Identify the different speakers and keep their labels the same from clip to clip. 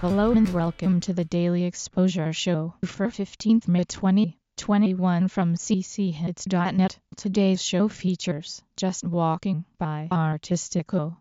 Speaker 1: Hello and welcome to the Daily Exposure Show for 15th May 2021 from cchits.net. Today's show features Just Walking by Artistico.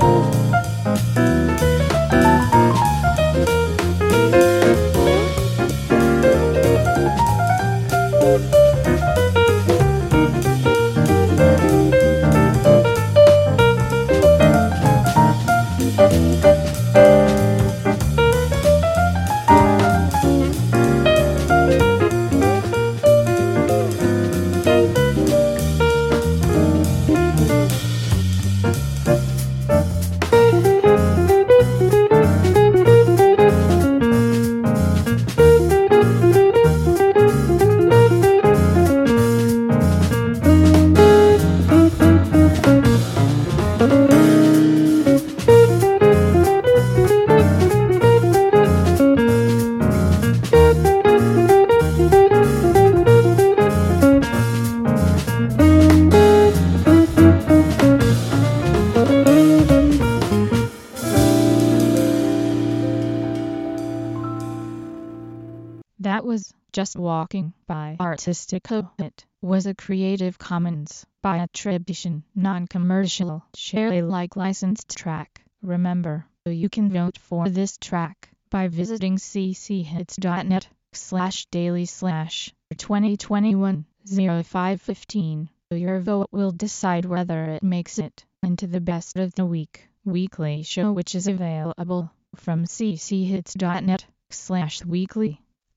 Speaker 1: thank you. That was Just Walking by Artistico. It was a Creative Commons by attribution, non-commercial, share Alike licensed track. Remember, you can vote for this track by visiting cchits.net slash daily slash 2021 0515. Your vote will decide whether it makes it into the best of the week weekly show which is available from cchits.net slash weekly.